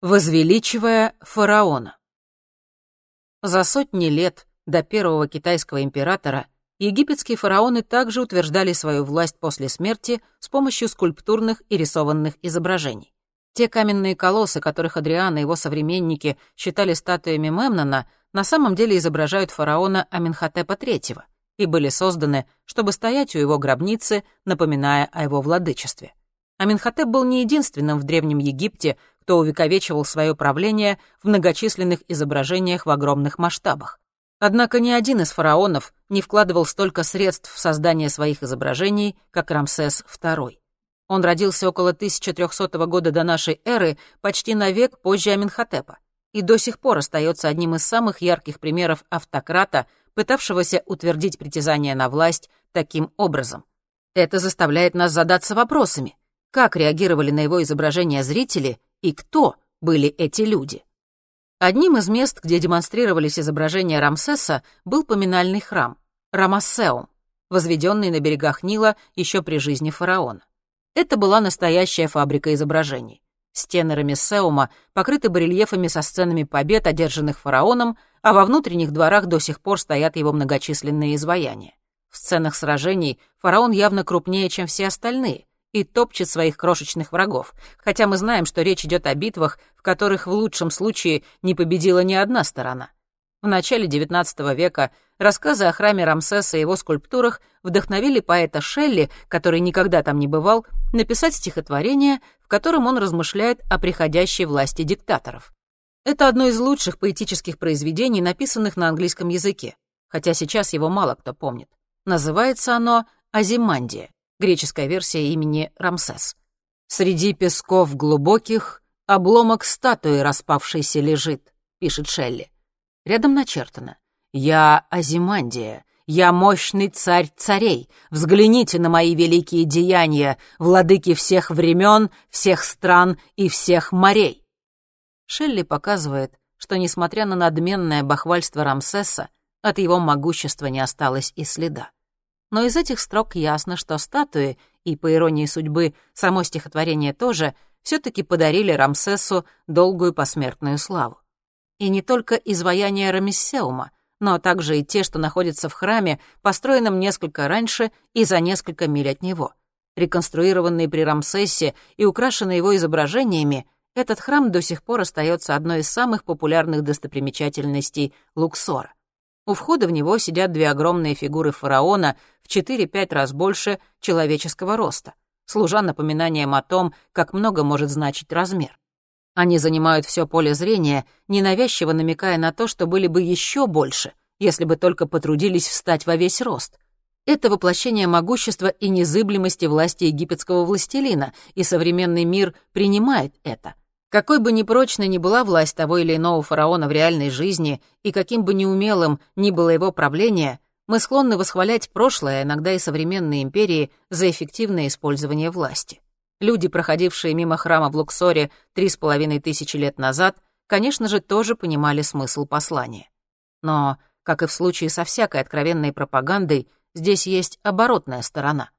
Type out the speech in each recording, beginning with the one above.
Возвеличивая фараона. За сотни лет до первого китайского императора египетские фараоны также утверждали свою власть после смерти с помощью скульптурных и рисованных изображений. Те каменные колоссы, которых Адриан и его современники считали статуями Мемнона, на самом деле изображают фараона Аменхотепа III и были созданы, чтобы стоять у его гробницы, напоминая о его владычестве. Аменхотеп был не единственным в Древнем Египте, кто увековечивал свое правление в многочисленных изображениях в огромных масштабах. Однако ни один из фараонов не вкладывал столько средств в создание своих изображений, как Рамсес II. Он родился около 1300 года до нашей эры, почти на век позже Аменхотепа, и до сих пор остается одним из самых ярких примеров автократа, пытавшегося утвердить притязание на власть таким образом. Это заставляет нас задаться вопросами. Как реагировали на его изображения зрители и кто были эти люди. Одним из мест, где демонстрировались изображения Рамсеса, был поминальный храм — Рамассеум, возведенный на берегах Нила еще при жизни фараона. Это была настоящая фабрика изображений. Стены Рамессеума покрыты барельефами со сценами побед, одержанных фараоном, а во внутренних дворах до сих пор стоят его многочисленные изваяния. В сценах сражений фараон явно крупнее, чем все остальные, и топчет своих крошечных врагов, хотя мы знаем, что речь идет о битвах, в которых в лучшем случае не победила ни одна сторона. В начале XIX века рассказы о храме Рамсеса и его скульптурах вдохновили поэта Шелли, который никогда там не бывал, написать стихотворение, в котором он размышляет о приходящей власти диктаторов. Это одно из лучших поэтических произведений, написанных на английском языке, хотя сейчас его мало кто помнит. Называется оно «Азимандия» греческая версия имени Рамсес. «Среди песков глубоких обломок статуи распавшейся лежит», — пишет Шелли. Рядом начертано «Я Азимандия, я мощный царь царей, взгляните на мои великие деяния, владыки всех времен, всех стран и всех морей». Шелли показывает, что, несмотря на надменное бахвальство Рамсеса, от его могущества не осталось и следа но из этих строк ясно, что статуи, и, по иронии судьбы, само стихотворение тоже, все-таки подарили Рамсесу долгую посмертную славу. И не только изваяния Рамессеума, но также и те, что находятся в храме, построенном несколько раньше и за несколько миль от него. Реконструированный при Рамсесе и украшенный его изображениями, этот храм до сих пор остается одной из самых популярных достопримечательностей Луксора. У входа в него сидят две огромные фигуры фараона в 4-5 раз больше человеческого роста, служа напоминанием о том, как много может значить размер. Они занимают все поле зрения, ненавязчиво намекая на то, что были бы еще больше, если бы только потрудились встать во весь рост. Это воплощение могущества и незыблемости власти египетского властелина, и современный мир принимает это — какой бы непрочной ни была власть того или иного фараона в реальной жизни, и каким бы неумелым ни было его правление, мы склонны восхвалять прошлое, иногда и современные империи, за эффективное использование власти. Люди, проходившие мимо храма в Луксоре три с половиной тысячи лет назад, конечно же, тоже понимали смысл послания. Но, как и в случае со всякой откровенной пропагандой, здесь есть оборотная сторона —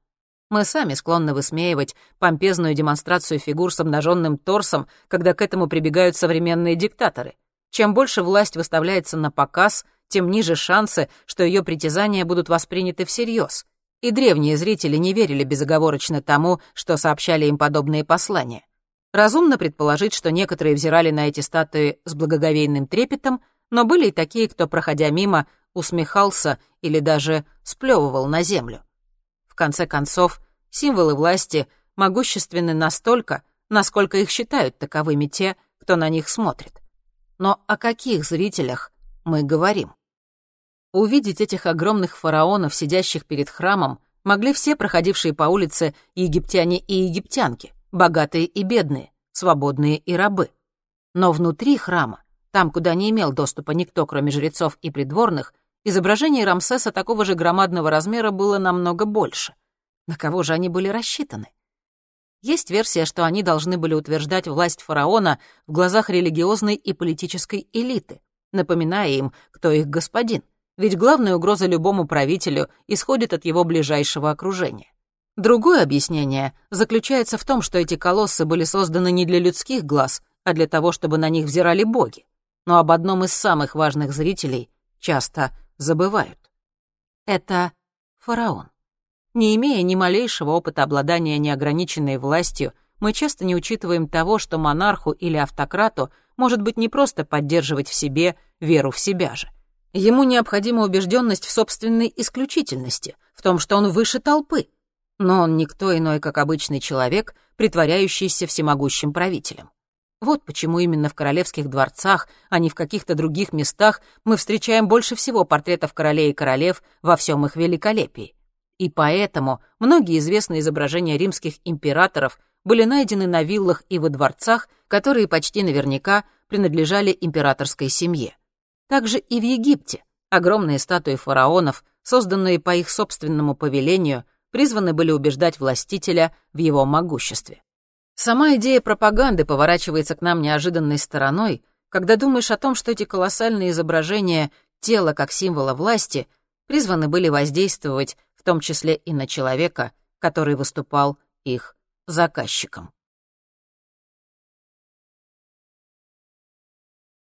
мы сами склонны высмеивать помпезную демонстрацию фигур с обнаженным торсом, когда к этому прибегают современные диктаторы. Чем больше власть выставляется на показ, тем ниже шансы, что ее притязания будут восприняты всерьез. И древние зрители не верили безоговорочно тому, что сообщали им подобные послания. Разумно предположить, что некоторые взирали на эти статуи с благоговейным трепетом, но были и такие, кто, проходя мимо, усмехался или даже сплевывал на землю конце концов, символы власти могущественны настолько, насколько их считают таковыми те, кто на них смотрит. Но о каких зрителях мы говорим? Увидеть этих огромных фараонов, сидящих перед храмом, могли все проходившие по улице египтяне и египтянки, богатые и бедные, свободные и рабы. Но внутри храма, там, куда не имел доступа никто, кроме жрецов и придворных, Изображение Рамсеса такого же громадного размера было намного больше. На кого же они были рассчитаны? Есть версия, что они должны были утверждать власть фараона в глазах религиозной и политической элиты, напоминая им, кто их господин, ведь главная угроза любому правителю исходит от его ближайшего окружения. Другое объяснение заключается в том, что эти колоссы были созданы не для людских глаз, а для того, чтобы на них взирали боги. Но об одном из самых важных зрителей часто забывают. Это фараон. Не имея ни малейшего опыта обладания неограниченной властью, мы часто не учитываем того, что монарху или автократу может быть не просто поддерживать в себе веру в себя же. Ему необходима убежденность в собственной исключительности, в том, что он выше толпы. Но он никто иной, как обычный человек, притворяющийся всемогущим правителем. Вот почему именно в королевских дворцах, а не в каких-то других местах, мы встречаем больше всего портретов королей и королев во всем их великолепии. И поэтому многие известные изображения римских императоров были найдены на виллах и во дворцах, которые почти наверняка принадлежали императорской семье. Также и в Египте огромные статуи фараонов, созданные по их собственному повелению, призваны были убеждать властителя в его могуществе. Сама идея пропаганды поворачивается к нам неожиданной стороной, когда думаешь о том, что эти колоссальные изображения тела как символа власти призваны были воздействовать в том числе и на человека, который выступал их заказчиком.